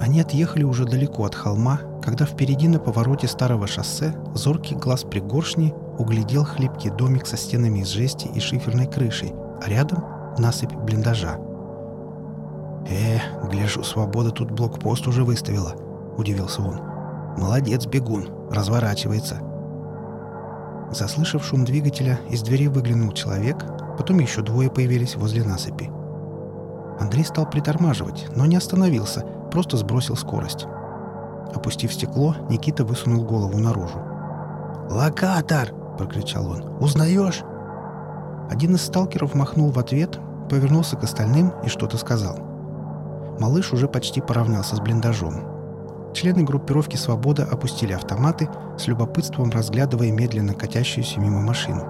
Они отъехали уже далеко от холма, когда впереди на повороте старого шоссе зоркий глаз пригоршни углядел хлипкий домик со стенами из жести и шиферной крышей, а рядом насыпь блиндажа. «Э, гляжу, свобода тут блокпост уже выставила», — удивился он. «Молодец, бегун, разворачивается». Заслышав шум двигателя, из двери выглянул человек, потом еще двое появились возле насыпи. Андрей стал притормаживать, но не остановился, просто сбросил скорость. Опустив стекло, Никита высунул голову наружу. «Локатор!» — прокричал он. «Узнаешь?» Один из сталкеров махнул в ответ, повернулся к остальным и что-то сказал. Малыш уже почти поравнялся с блиндажом. Члены группировки «Свобода» опустили автоматы, с любопытством разглядывая медленно катящуюся мимо машину.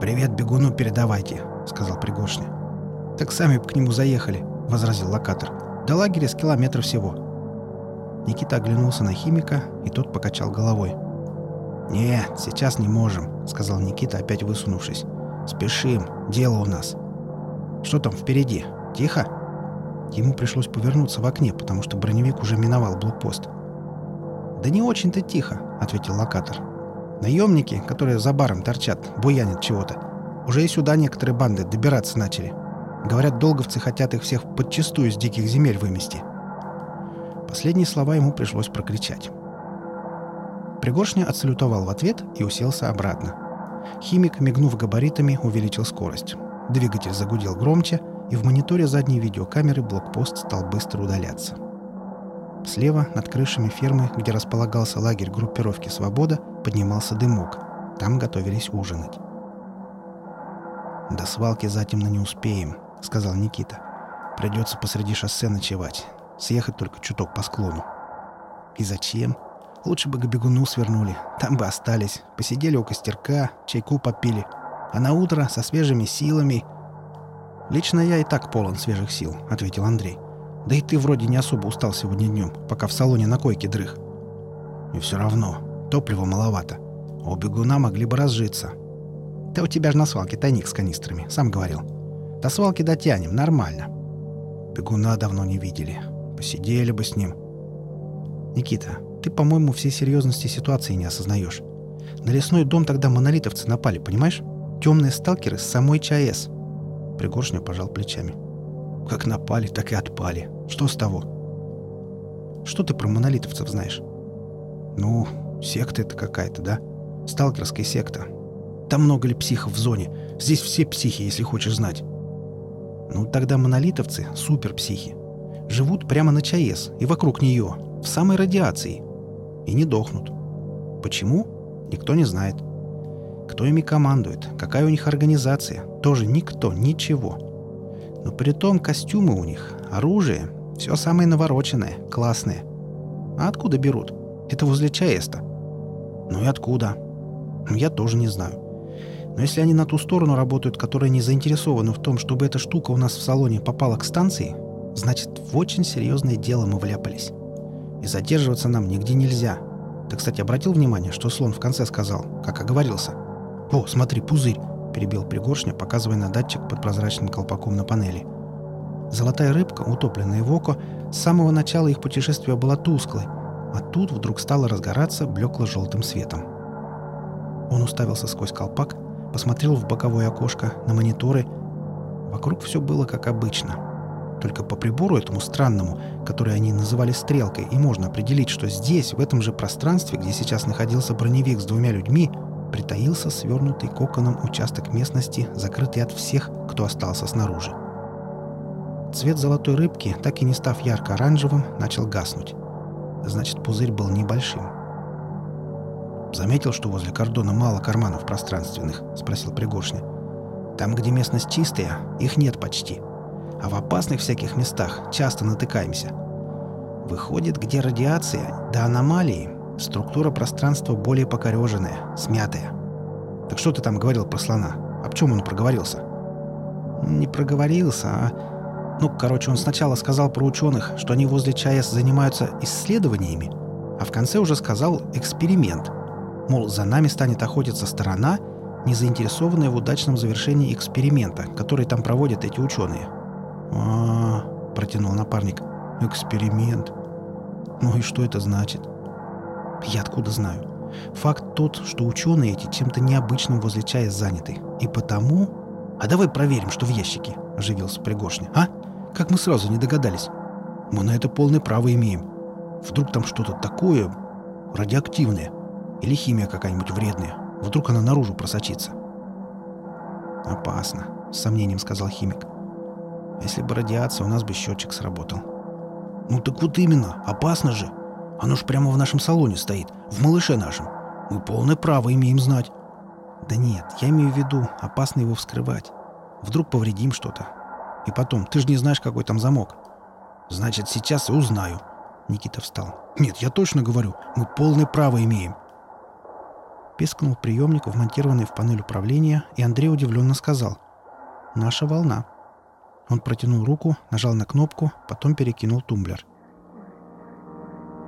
«Привет бегуну передавайте», — сказал Пригоршня. «Так сами к нему заехали», — возразил локатор. «До лагеря с километров всего». Никита оглянулся на химика, и тот покачал головой. «Не, сейчас не можем», — сказал Никита, опять высунувшись. «Спешим, дело у нас». «Что там впереди? Тихо?» Ему пришлось повернуться в окне, потому что броневик уже миновал блокпост. «Да не очень-то тихо», — ответил локатор. «Наемники, которые за баром торчат, буянят чего-то. Уже и сюда некоторые банды добираться начали. Говорят, долговцы хотят их всех подчистую с диких земель вымести». Последние слова ему пришлось прокричать. Пригоршня отсалютовал в ответ и уселся обратно. Химик, мигнув габаритами, увеличил скорость. Двигатель загудел громче — и в мониторе задней видеокамеры блокпост стал быстро удаляться. Слева, над крышами фермы, где располагался лагерь группировки «Свобода», поднимался дымок. Там готовились ужинать. «До свалки затемно не успеем», — сказал Никита. «Придется посреди шоссе ночевать. Съехать только чуток по склону». «И зачем? Лучше бы к бегуну свернули. Там бы остались. Посидели у костерка, чайку попили. А на утро со свежими силами «Лично я и так полон свежих сил», — ответил Андрей. «Да и ты вроде не особо устал сегодня днем, пока в салоне на койке дрых». «И все равно. Топлива маловато. А у бегуна могли бы разжиться». «Да у тебя же на свалке тайник с канистрами, сам говорил. До свалки дотянем, нормально». Бегуна давно не видели. Посидели бы с ним. «Никита, ты, по-моему, всей серьезности ситуации не осознаешь. На лесной дом тогда монолитовцы напали, понимаешь? Темные сталкеры с самой ЧАЭС». Пригоршня пожал плечами. Как напали, так и отпали. Что с того? Что ты про монолитовцев знаешь? Ну, секта это какая-то, да? Сталкерская секта. Там много ли психов в зоне? Здесь все психи, если хочешь знать. Ну, тогда монолитовцы — суперпсихи. Живут прямо на ЧАЭС и вокруг нее, в самой радиации. И не дохнут. Почему? Никто не знает. Кто ими командует? Какая у них организация? Тоже никто, ничего. Но при том костюмы у них, оружие, все самое навороченное, классное. А откуда берут? Это возле Чаэста. Ну и откуда? Ну, я тоже не знаю. Но если они на ту сторону работают, которая не заинтересована в том, чтобы эта штука у нас в салоне попала к станции, значит, в очень серьезное дело мы вляпались. И задерживаться нам нигде нельзя. Ты, кстати, обратил внимание, что слон в конце сказал, как оговорился? «О, смотри, пузырь!» — перебил пригоршня, показывая на датчик под прозрачным колпаком на панели. Золотая рыбка, утопленная в око, с самого начала их путешествия была тусклой, а тут вдруг стала разгораться блекло-желтым светом. Он уставился сквозь колпак, посмотрел в боковое окошко, на мониторы. Вокруг все было как обычно. Только по прибору этому странному, который они называли стрелкой, и можно определить, что здесь, в этом же пространстве, где сейчас находился броневик с двумя людьми, притаился свернутый коконом участок местности, закрытый от всех, кто остался снаружи. Цвет золотой рыбки, так и не став ярко-оранжевым, начал гаснуть. Значит, пузырь был небольшим. «Заметил, что возле кордона мало карманов пространственных?» — спросил Пригоршня. «Там, где местность чистая, их нет почти. А в опасных всяких местах часто натыкаемся. Выходит, где радиация, да аномалии, Структура пространства более покореженная, смятая. Так что ты там говорил про слона? Об чем он проговорился? Не проговорился, а... Ну, короче, он сначала сказал про ученых, что они возле ЧАЭС занимаются исследованиями, а в конце уже сказал «эксперимент». Мол, за нами станет охотиться сторона, не заинтересованная в удачном завершении эксперимента, который там проводят эти ученые. а, -а, -а протянул напарник. Эксперимент. Ну и что это значит? Я откуда знаю? Факт тот, что ученые эти чем-то необычным возле чая заняты. И потому... А давай проверим, что в ящике, оживился Пригоршня. А? Как мы сразу не догадались? Мы на это полное право имеем. Вдруг там что-то такое радиоактивное. Или химия какая-нибудь вредная. Вдруг она наружу просочится. «Опасно», — с сомнением сказал химик. «Если бы радиация, у нас бы счетчик сработал». «Ну так вот именно, опасно же. Оно ж прямо в нашем салоне стоит, в малыше нашем. Мы полное право имеем знать». «Да нет, я имею в виду, опасно его вскрывать. Вдруг повредим что-то. И потом, ты же не знаешь, какой там замок». «Значит, сейчас и узнаю». Никита встал. «Нет, я точно говорю, мы полное право имеем». Пискнул приемник, вмонтированный в панель управления, и Андрей удивленно сказал. «Наша волна». Он протянул руку, нажал на кнопку, потом перекинул тумблер.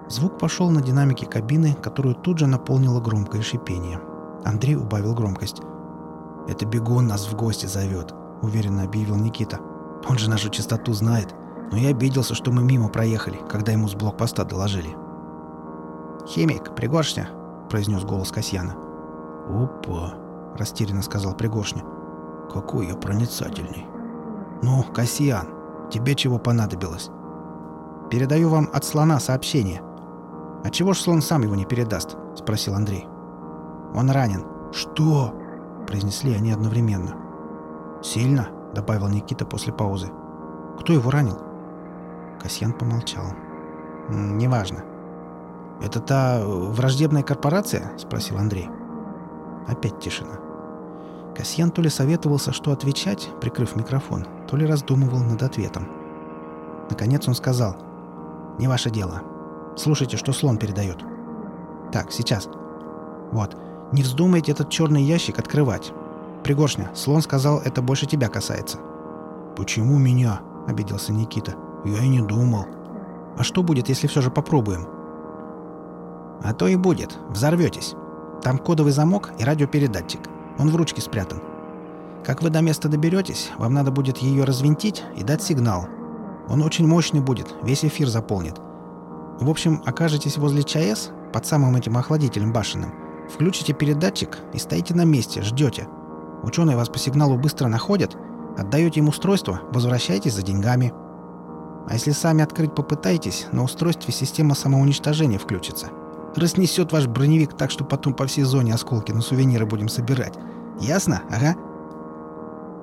Звук пошел на динамике кабины, которую тут же наполнило громкое шипение. Андрей убавил громкость. «Это бегун нас в гости зовет», — уверенно объявил Никита. «Он же нашу частоту знает, но я обиделся, что мы мимо проехали, когда ему с блокпоста доложили». «Химик, Пригоршня!» — произнес голос Касьяна. «Опа!» — растерянно сказал Пригоршня. «Какой я проницательный!» «Ну, Касьян, тебе чего понадобилось?» «Передаю вам от слона сообщение». «А чего ж слон сам его не передаст?» — спросил Андрей. «Он ранен». «Что?» — произнесли они одновременно. «Сильно?» — добавил Никита после паузы. «Кто его ранил?» Касьян помолчал. «Неважно. «Это та враждебная корпорация?» — спросил Андрей. Опять тишина. Касьян то ли советовался, что отвечать, прикрыв микрофон, то ли раздумывал над ответом. Наконец он сказал. «Не ваше дело. Слушайте, что слон передает». «Так, сейчас. Вот. Не вздумайте этот черный ящик открывать. Пригоршня, слон сказал, это больше тебя касается». «Почему меня?» — обиделся Никита. «Я и не думал». «А что будет, если все же попробуем?» А то и будет. Взорветесь. Там кодовый замок и радиопередатчик. Он в ручке спрятан. Как вы до места доберетесь, вам надо будет ее развинтить и дать сигнал. Он очень мощный будет, весь эфир заполнит. В общем, окажетесь возле ЧАЭС, под самым этим охладителем башенным, включите передатчик и стоите на месте, ждете. Ученые вас по сигналу быстро находят, отдаете им устройство, возвращайтесь за деньгами. А если сами открыть попытаетесь, на устройстве система самоуничтожения включится – Разнесет ваш броневик так, что потом по всей зоне осколки на сувениры будем собирать. Ясно? Ага.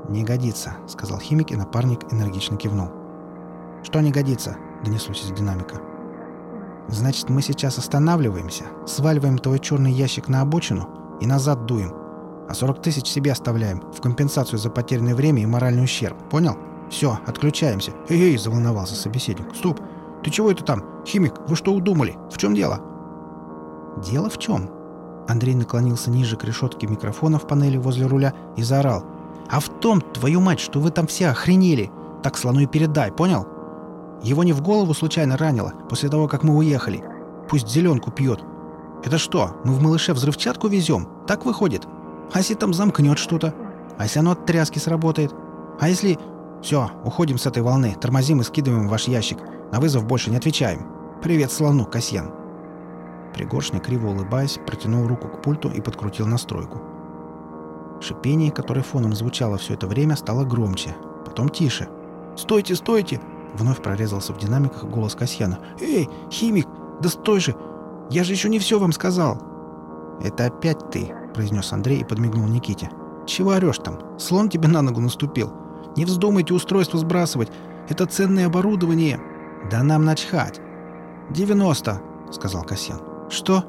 «Не годится», — сказал химик, и напарник энергично кивнул. «Что не годится?» — донеслось из динамика. «Значит, мы сейчас останавливаемся, сваливаем твой черный ящик на обочину и назад дуем. А 40 тысяч себе оставляем в компенсацию за потерянное время и моральный ущерб. Понял? Все, отключаемся». «Эй-эй!» — заволновался собеседник. «Стоп! Ты чего это там? Химик, вы что удумали? В чем дело?» «Дело в чем?» Андрей наклонился ниже к решетке микрофона в панели возле руля и заорал. «А в том, твою мать, что вы там все охренели! Так слону и передай, понял? Его не в голову случайно ранило, после того, как мы уехали. Пусть зеленку пьет. Это что, мы в малыше взрывчатку везем? Так выходит? А если там замкнет что-то? А если оно от тряски сработает? А если... Все, уходим с этой волны, тормозим и скидываем ваш ящик. На вызов больше не отвечаем. Привет слону, Касьян. Пригоршня, криво улыбаясь, протянул руку к пульту и подкрутил настройку. Шипение, которое фоном звучало все это время, стало громче, потом тише. «Стойте, стойте!» — вновь прорезался в динамиках голос Касьяна. «Эй, химик, да стой же! Я же еще не все вам сказал!» «Это опять ты!» — произнес Андрей и подмигнул Никите. «Чего орешь там? Слон тебе на ногу наступил! Не вздумайте устройство сбрасывать! Это ценное оборудование!» «Да нам начхать!» «Девяносто!» — сказал Касьян. «Что?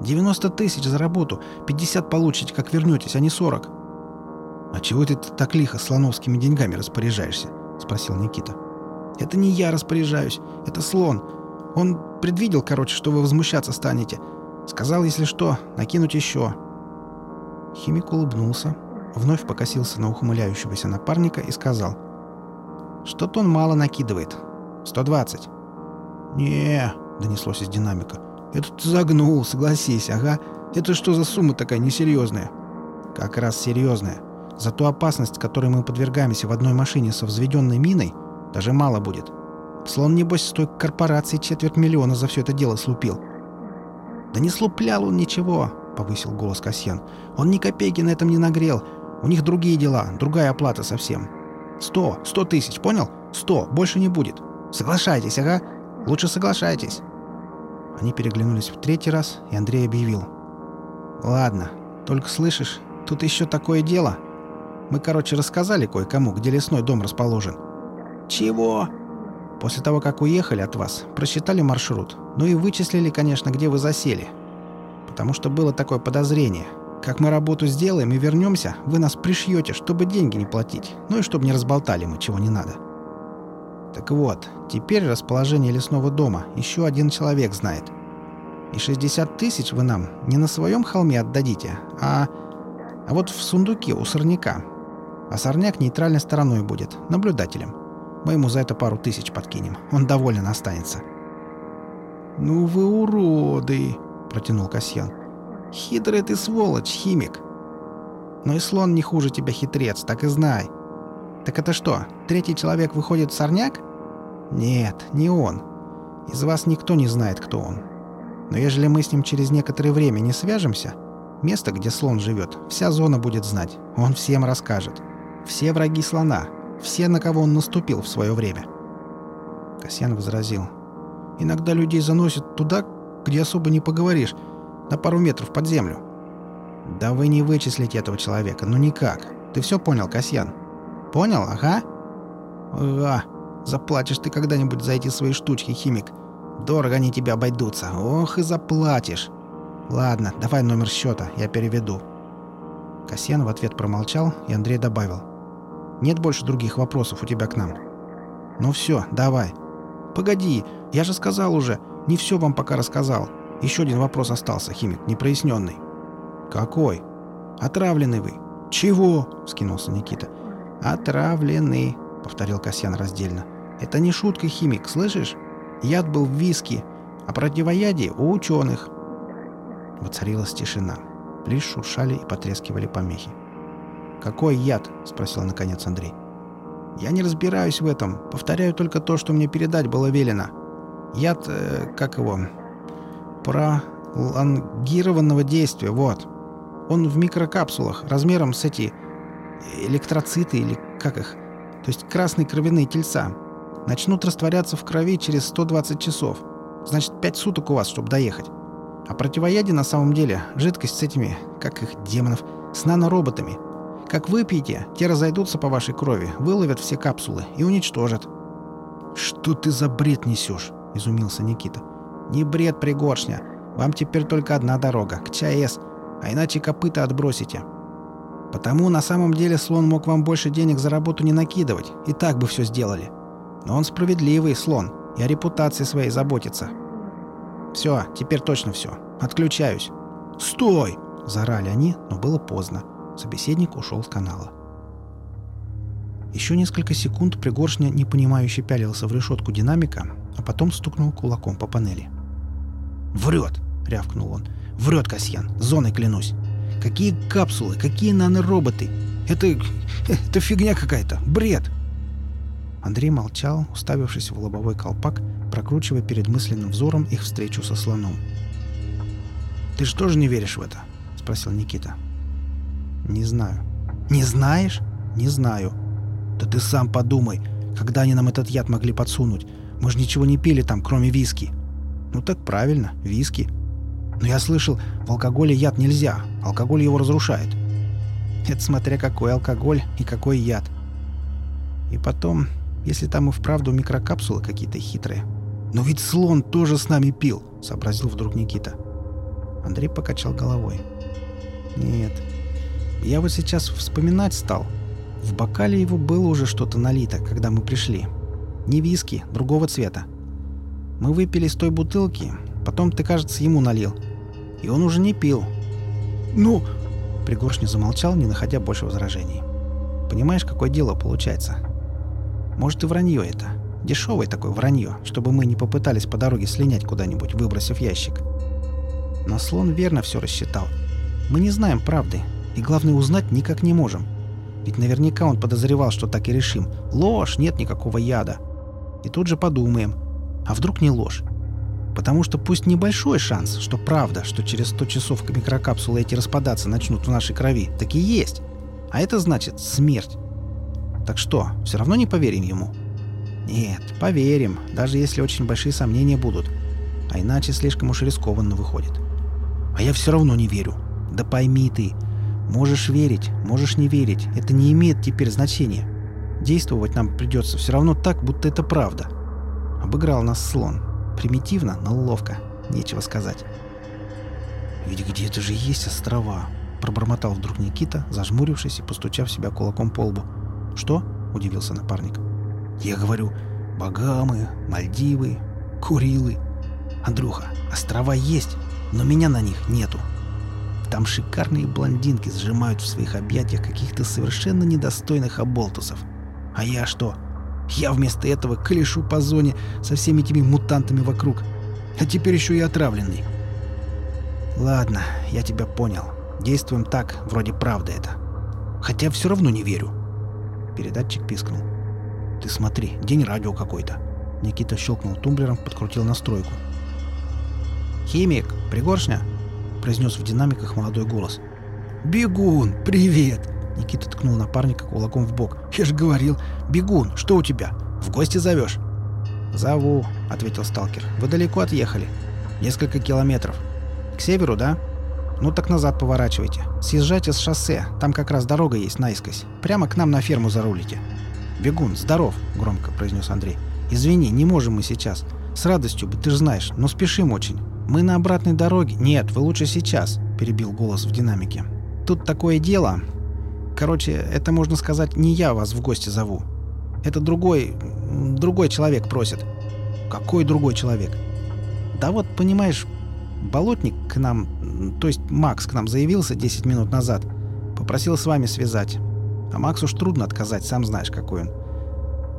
90 тысяч за работу. 50 получите, как вернетесь, а не 40». «А чего ты так лихо слоновскими деньгами распоряжаешься?» — спросил Никита. «Это не я распоряжаюсь, это слон. Он предвидел, короче, что вы возмущаться станете. Сказал, если что, накинуть еще». Химик улыбнулся, вновь покосился на ухмыляющегося напарника и сказал. «Что-то он мало накидывает. 120». «Не», — донеслось из динамика. Это ты загнул, согласись, ага. Это что за сумма такая несерьезная? Как раз серьезная. За ту опасность, которой мы подвергаемся в одной машине со взведенной миной, даже мало будет. Слон, небось, с той корпорации четверть миллиона за все это дело слупил. «Да не слуплял он ничего», — повысил голос Касьян. «Он ни копейки на этом не нагрел. У них другие дела, другая оплата совсем. Сто, сто тысяч, понял? Сто, больше не будет. Соглашайтесь, ага. Лучше соглашайтесь». Они переглянулись в третий раз, и Андрей объявил. «Ладно, только слышишь, тут еще такое дело. Мы, короче, рассказали кое-кому, где лесной дом расположен». «Чего?» После того, как уехали от вас, просчитали маршрут, ну и вычислили, конечно, где вы засели. Потому что было такое подозрение. Как мы работу сделаем и вернемся, вы нас пришьете, чтобы деньги не платить, ну и чтобы не разболтали мы, чего не надо. Так вот, теперь расположение лесного дома еще один человек знает. И 60 тысяч вы нам не на своем холме отдадите, а, а вот в сундуке у сорняка. А сорняк нейтральной стороной будет, наблюдателем. Мы ему за это пару тысяч подкинем. Он доволен останется». «Ну вы уроды!» — протянул Касьян. «Хитрый ты сволочь, химик!» «Но и слон не хуже тебя хитрец, так и знай!» «Так это что, третий человек выходит сорняк?» «Нет, не он. Из вас никто не знает, кто он. Но ежели мы с ним через некоторое время не свяжемся, место, где слон живет, вся зона будет знать. Он всем расскажет. Все враги слона, все, на кого он наступил в свое время. Касьян возразил. Иногда людей заносят туда, где особо не поговоришь, на пару метров под землю. Да вы не вычислите этого человека, ну никак. Ты все понял, Касьян? Понял, ага? Ага. Заплатишь ты когда-нибудь за эти свои штучки, химик. Дорого они тебе обойдутся. Ох и заплатишь. Ладно, давай номер счета, я переведу. Касьян в ответ промолчал, и Андрей добавил. Нет больше других вопросов у тебя к нам. Ну все, давай. Погоди, я же сказал уже, не все вам пока рассказал. Еще один вопрос остался, химик, непроясненный. Какой? Отравленный вы. Чего? Скинулся Никита. Отравленный, повторил Касьян раздельно. Это не шутка, химик, слышишь? Яд был в виске, а противоядие у ученых. Воцарилась тишина. Лишь шуршали и потрескивали помехи. «Какой яд?» — спросил наконец Андрей. «Я не разбираюсь в этом. Повторяю только то, что мне передать было велено. Яд, э, как его, пролонгированного действия, вот. Он в микрокапсулах, размером с эти электроциты или как их, то есть красные кровяные тельца. Начнут растворяться в крови через 120 часов. Значит, 5 суток у вас, чтобы доехать. А противоядие на самом деле жидкость с этими, как их, демонов, с нанороботами — как выпьете, те разойдутся по вашей крови, выловят все капсулы и уничтожат». «Что ты за бред несешь?» – изумился Никита. «Не бред, пригоршня. Вам теперь только одна дорога – к ЧАЭС, а иначе копыта отбросите. Потому на самом деле слон мог вам больше денег за работу не накидывать, и так бы все сделали. Но он справедливый, слон, и о репутации своей заботится. Все, теперь точно все. Отключаюсь. «Стой!» – заорали они, но было поздно. Собеседник ушел с канала. Еще несколько секунд Пригоршня непонимающе пялился в решетку динамика, а потом стукнул кулаком по панели. «Врет!» — рявкнул он. «Врет, Касьян! Зоной клянусь! Какие капсулы, какие нанороботы! Это... это фигня какая-то! Бред!» Андрей молчал, уставившись в лобовой колпак, прокручивая перед мысленным взором их встречу со слоном. «Ты же тоже не веришь в это?» — спросил Никита. «Не знаю». «Не знаешь?» «Не знаю». «Да ты сам подумай, когда они нам этот яд могли подсунуть? Мы же ничего не пили там, кроме виски». «Ну так правильно, виски». «Но я слышал, в алкоголе яд нельзя, алкоголь его разрушает». «Это смотря какой алкоголь и какой яд». «И потом, если там и вправду микрокапсулы какие-то хитрые». «Но ведь слон тоже с нами пил», — сообразил вдруг Никита. Андрей покачал головой. «Нет, я вот сейчас вспоминать стал. В бокале его было уже что-то налито, когда мы пришли. Не виски, другого цвета. Мы выпили с той бутылки, потом ты, кажется, ему налил. И он уже не пил. «Ну...» Пригоршня замолчал, не находя больше возражений. «Понимаешь, какое дело получается? Может, и вранье это. Дешевое такое вранье, чтобы мы не попытались по дороге слинять куда-нибудь, выбросив ящик. Но слон верно все рассчитал. Мы не знаем правды, и главное, узнать никак не можем. Ведь наверняка он подозревал, что так и решим. Ложь, нет никакого яда. И тут же подумаем, а вдруг не ложь? Потому что пусть небольшой шанс, что правда, что через 100 часов микрокапсулы эти распадаться начнут в нашей крови, так и есть. А это значит смерть. Так что, все равно не поверим ему? Нет, поверим, даже если очень большие сомнения будут. А иначе слишком уж рискованно выходит. А я все равно не верю. Да пойми ты, можешь верить, можешь не верить, это не имеет теперь значения. Действовать нам придется все равно так, будто это правда. Обыграл нас слон. Примитивно, но ловко. Нечего сказать. «Ведь где-то же есть острова», — пробормотал вдруг Никита, зажмурившись и постучав себя кулаком по лбу. «Что?» — удивился напарник. «Я говорю, Багамы, Мальдивы, Курилы. Андрюха, острова есть, но меня на них нету. Там шикарные блондинки сжимают в своих объятиях каких-то совершенно недостойных оболтусов. А я что? Я вместо этого колешу по зоне со всеми этими мутантами вокруг. А теперь еще и отравленный. Ладно, я тебя понял. Действуем так, вроде правда это. Хотя все равно не верю. Передатчик пискнул. Ты смотри, день радио какой-то. Никита щелкнул тумблером, подкрутил настройку. «Химик, пригоршня!» — произнес в динамиках молодой голос. «Бегун, привет!» Никита ткнул напарника кулаком в бок. «Я же говорил, бегун, что у тебя? В гости зовешь?» «Зову», — ответил сталкер. «Вы далеко отъехали?» «Несколько километров». «К северу, да?» «Ну так назад поворачивайте. Съезжайте с шоссе, там как раз дорога есть наискось. Прямо к нам на ферму зарулите». «Бегун, здоров», — громко произнес Андрей. «Извини, не можем мы сейчас. С радостью бы, ты же знаешь, но спешим очень. Мы на обратной дороге...» «Нет, вы лучше сейчас», — перебил голос в динамике. «Тут такое дело. Короче, это, можно сказать, не я вас в гости зову. Это другой... другой человек просит. Какой другой человек? Да вот, понимаешь, болотник к нам, то есть Макс к нам заявился 10 минут назад. Попросил с вами связать. А Максу уж трудно отказать, сам знаешь, какой он.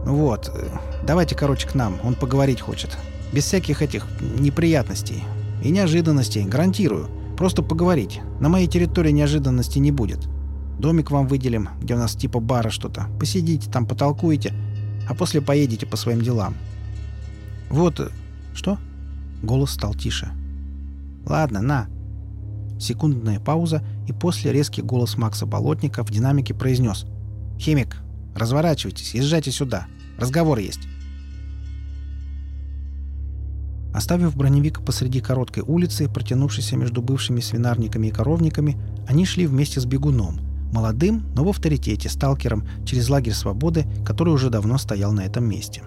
Ну вот, э, давайте, короче, к нам, он поговорить хочет. Без всяких этих неприятностей. И неожиданностей, гарантирую. Просто поговорить. На моей территории неожиданностей не будет. Домик вам выделим, где у нас типа бара что-то. Посидите там, потолкуете, а после поедете по своим делам. Вот... Э, что? Голос стал тише. Ладно, на. Секундная пауза, и после резкий голос Макса Болотника в динамике произнес. «Химик, разворачивайтесь, езжайте сюда. Разговор есть». Оставив броневик посреди короткой улицы, протянувшейся между бывшими свинарниками и коровниками, они шли вместе с бегуном – молодым, но в авторитете сталкером через лагерь свободы, который уже давно стоял на этом месте.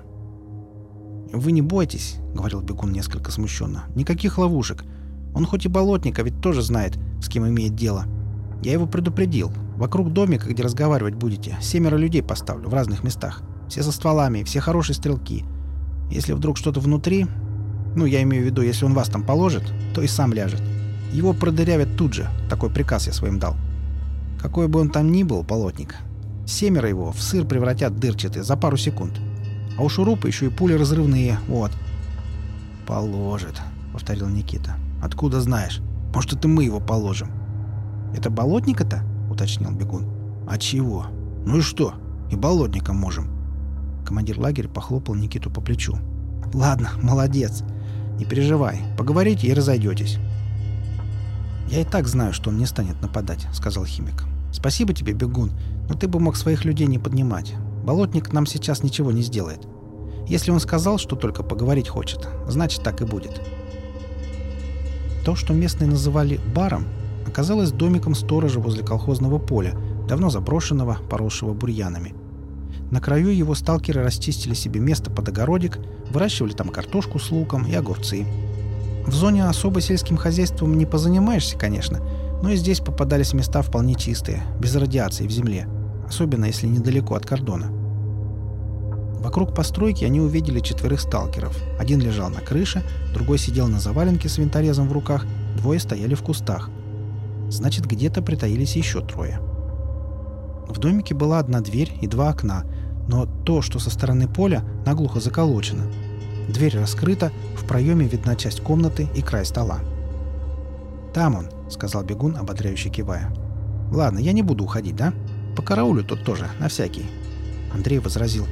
«Вы не бойтесь», — говорил Бегун несколько смущенно. «Никаких ловушек. Он хоть и болотник, а ведь тоже знает, с кем имеет дело. Я его предупредил. Вокруг домика, где разговаривать будете, семеро людей поставлю в разных местах. Все со стволами, все хорошие стрелки. Если вдруг что-то внутри, ну, я имею в виду, если он вас там положит, то и сам ляжет. Его продырявят тут же. Такой приказ я своим дал. Какой бы он там ни был, болотник, семеро его в сыр превратят дырчатый за пару секунд. А у шурупа еще и пули разрывные, вот. «Положит», — повторил Никита. «Откуда знаешь? Может, это мы его положим?» «Это болотника-то?» — уточнил Бегун. «А чего? Ну и что? И болотником можем». Командир лагеря похлопал Никиту по плечу. «Ладно, молодец. Не переживай. Поговорите и разойдетесь». «Я и так знаю, что он не станет нападать», — сказал химик. Спасибо тебе, бегун, но ты бы мог своих людей не поднимать. Болотник нам сейчас ничего не сделает. Если он сказал, что только поговорить хочет, значит так и будет. То, что местные называли баром, оказалось домиком сторожа возле колхозного поля, давно заброшенного, поросшего бурьянами. На краю его сталкеры расчистили себе место под огородик, выращивали там картошку с луком и огурцы. В зоне особо сельским хозяйством не позанимаешься, конечно, но и здесь попадались места вполне чистые, без радиации в земле, особенно если недалеко от кордона. Вокруг постройки они увидели четверых сталкеров. Один лежал на крыше, другой сидел на заваленке с винторезом в руках, двое стояли в кустах. Значит, где-то притаились еще трое. В домике была одна дверь и два окна, но то, что со стороны поля, наглухо заколочено. Дверь раскрыта, в проеме видна часть комнаты и край стола. «Там он», — сказал бегун, ободряюще кивая. «Ладно, я не буду уходить, да? По караулю тут тоже, на всякий». Андрей возразил.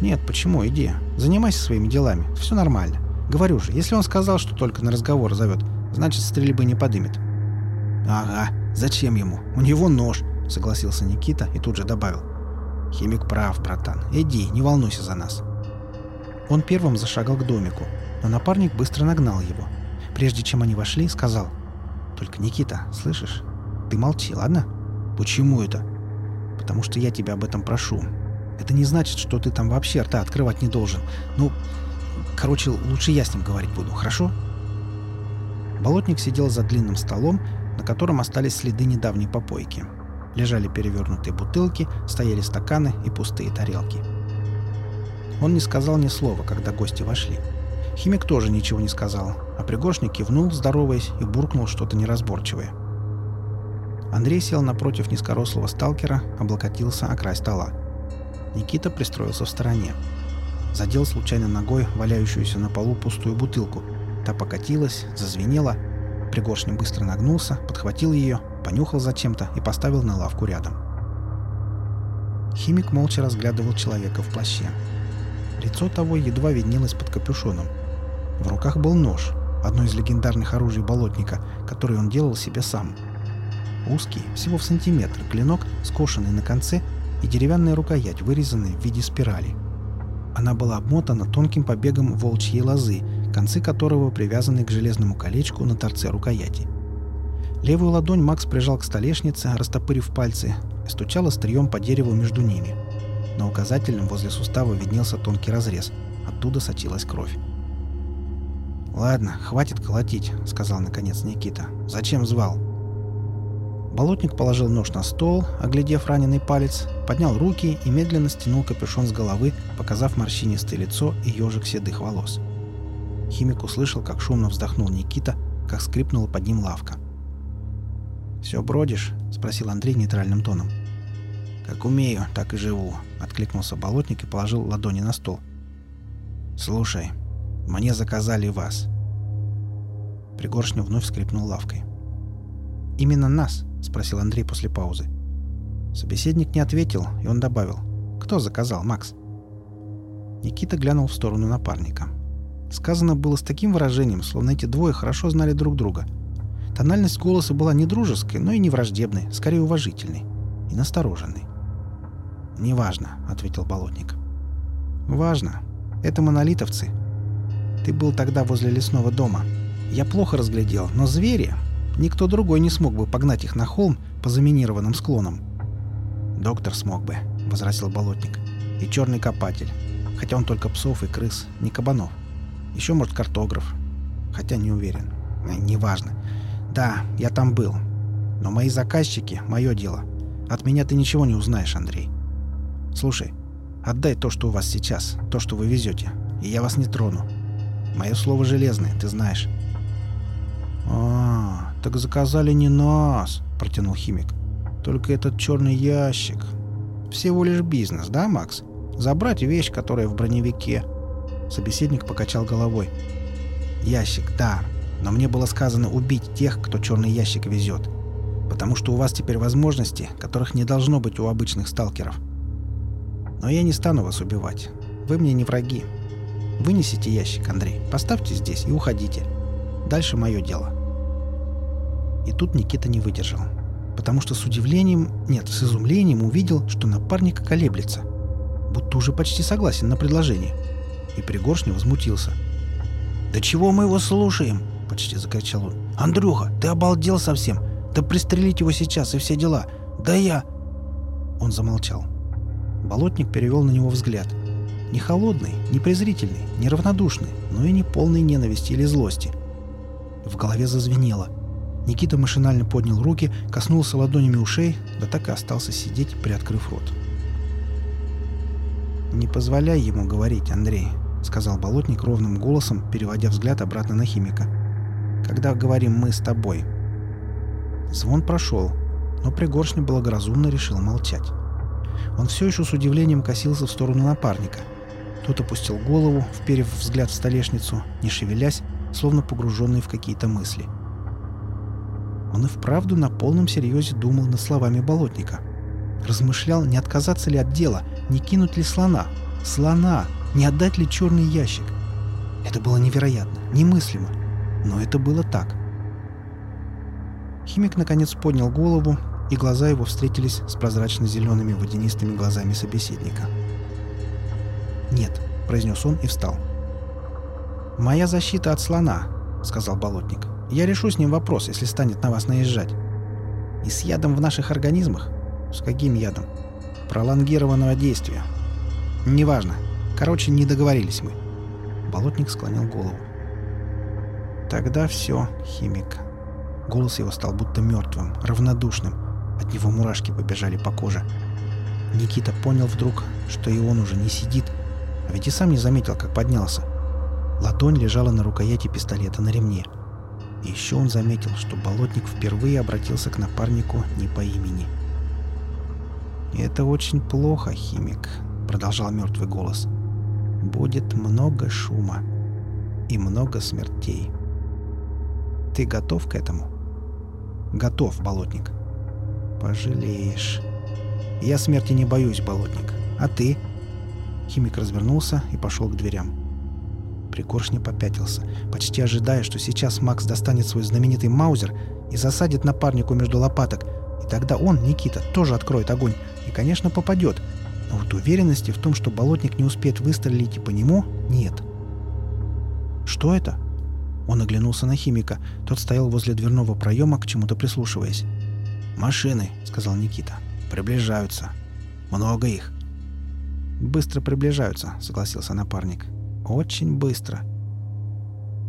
«Нет, почему? Иди. Занимайся своими делами. Все нормально. Говорю же, если он сказал, что только на разговор зовет, значит, стрельбы не подымет». «Ага. Зачем ему? У него нож», — согласился Никита и тут же добавил. «Химик прав, братан. Иди, не волнуйся за нас». Он первым зашагал к домику, но напарник быстро нагнал его. Прежде чем они вошли, сказал. «Только, Никита, слышишь? Ты молчи, ладно?» «Почему это?» «Потому что я тебя об этом прошу. Это не значит, что ты там вообще рта открывать не должен. Ну, короче, лучше я с ним говорить буду, хорошо?» Болотник сидел за длинным столом, на котором остались следы недавней попойки. Лежали перевернутые бутылки, стояли стаканы и пустые тарелки. Он не сказал ни слова, когда гости вошли. Химик тоже ничего не сказал, а Пригоршник кивнул, здороваясь, и буркнул что-то неразборчивое. Андрей сел напротив низкорослого сталкера, облокотился о край стола. Никита пристроился в стороне. Задел случайно ногой валяющуюся на полу пустую бутылку. Та покатилась, зазвенела. Пригоршник быстро нагнулся, подхватил ее, понюхал зачем-то и поставил на лавку рядом. Химик молча разглядывал человека в плаще. Лицо того едва виднелось под капюшоном. В руках был нож, одно из легендарных оружий болотника, который он делал себе сам. Узкий, всего в сантиметр, клинок, скошенный на конце, и деревянная рукоять, вырезанная в виде спирали. Она была обмотана тонким побегом волчьей лозы, концы которого привязаны к железному колечку на торце рукояти. Левую ладонь Макс прижал к столешнице, растопырив пальцы, и стучал острием по дереву между ними. На указательном возле сустава виднелся тонкий разрез. Оттуда сочилась кровь. «Ладно, хватит колотить», — сказал наконец Никита. «Зачем звал?» Болотник положил нож на стол, оглядев раненый палец, поднял руки и медленно стянул капюшон с головы, показав морщинистое лицо и ежик седых волос. Химик услышал, как шумно вздохнул Никита, как скрипнула под ним лавка. «Все бродишь?» — спросил Андрей нейтральным тоном. «Как умею, так и живу», — откликнулся болотник и положил ладони на стол. «Слушай, мне заказали вас». Пригоршня вновь скрипнул лавкой. «Именно нас?» — спросил Андрей после паузы. Собеседник не ответил, и он добавил. «Кто заказал, Макс?» Никита глянул в сторону напарника. Сказано было с таким выражением, словно эти двое хорошо знали друг друга. Тональность голоса была не дружеской, но и не враждебной, скорее уважительной и настороженной. «Неважно», — ответил Болотник. «Важно. Это монолитовцы. Ты был тогда возле лесного дома. Я плохо разглядел, но звери... Никто другой не смог бы погнать их на холм по заминированным склонам». «Доктор смог бы», — возразил Болотник. «И черный копатель. Хотя он только псов и крыс, не кабанов. Еще, может, картограф. Хотя не уверен. Э, неважно. Да, я там был. Но мои заказчики — мое дело. От меня ты ничего не узнаешь, Андрей. Слушай, отдай то, что у вас сейчас, то, что вы везете, и я вас не трону. Мое слово железное, ты знаешь. А, так заказали не нас, протянул химик. Только этот черный ящик. Всего лишь бизнес, да, Макс? Забрать вещь, которая в броневике. Собеседник покачал головой. Ящик, да. Но мне было сказано убить тех, кто черный ящик везет. Потому что у вас теперь возможности, которых не должно быть у обычных сталкеров. Но я не стану вас убивать. Вы мне не враги. Вынесите ящик, Андрей, поставьте здесь и уходите. Дальше мое дело. И тут Никита не выдержал. Потому что с удивлением, нет, с изумлением увидел, что напарник колеблется. Будто уже почти согласен на предложение. И Пригоршня возмутился. «Да чего мы его слушаем?» — почти закричал он. «Андрюха, ты обалдел совсем? Да пристрелить его сейчас и все дела! Да я...» Он замолчал. Болотник перевел на него взгляд. Не холодный, не презрительный, не равнодушный, но и не полный ненависти или злости. В голове зазвенело. Никита машинально поднял руки, коснулся ладонями ушей, да так и остался сидеть, приоткрыв рот. «Не позволяй ему говорить, Андрей», — сказал Болотник ровным голосом, переводя взгляд обратно на химика. «Когда говорим мы с тобой». Звон прошел, но Пригоршня благоразумно решил молчать. Он все еще с удивлением косился в сторону напарника. Тот опустил голову, вперев взгляд в столешницу, не шевелясь, словно погруженный в какие-то мысли. Он и вправду на полном серьезе думал над словами болотника. Размышлял, не отказаться ли от дела, не кинуть ли слона, Слона! Не отдать ли черный ящик? Это было невероятно, немыслимо. Но это было так. Химик наконец поднял голову, и глаза его встретились с прозрачно-зелеными водянистыми глазами собеседника. «Нет», — произнес он и встал. «Моя защита от слона», — сказал болотник. «Я решу с ним вопрос, если станет на вас наезжать. И с ядом в наших организмах? С каким ядом? Пролонгированного действия. Неважно. Короче, не договорились мы». Болотник склонил голову. «Тогда все, химик». Голос его стал будто мертвым, равнодушным. От него мурашки побежали по коже. Никита понял вдруг, что и он уже не сидит, а ведь и сам не заметил, как поднялся. Ладонь лежала на рукояти пистолета на ремне. И еще он заметил, что болотник впервые обратился к напарнику не по имени. «Это очень плохо, химик», — продолжал мертвый голос. «Будет много шума и много смертей. Ты готов к этому?» «Готов, болотник». «Пожалеешь». «Я смерти не боюсь, болотник. А ты?» Химик развернулся и пошел к дверям. Пригоршня попятился, почти ожидая, что сейчас Макс достанет свой знаменитый маузер и засадит напарнику между лопаток, и тогда он, Никита, тоже откроет огонь и, конечно, попадет. Но вот уверенности в том, что болотник не успеет выстрелить и по нему, нет. «Что это?» Он оглянулся на химика. Тот стоял возле дверного проема, к чему-то прислушиваясь. «Машины», — сказал Никита. «Приближаются. Много их». «Быстро приближаются», — согласился напарник. Очень быстро.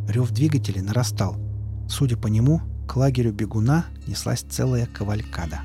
Рев двигателя нарастал. Судя по нему, к лагерю бегуна неслась целая кавалькада.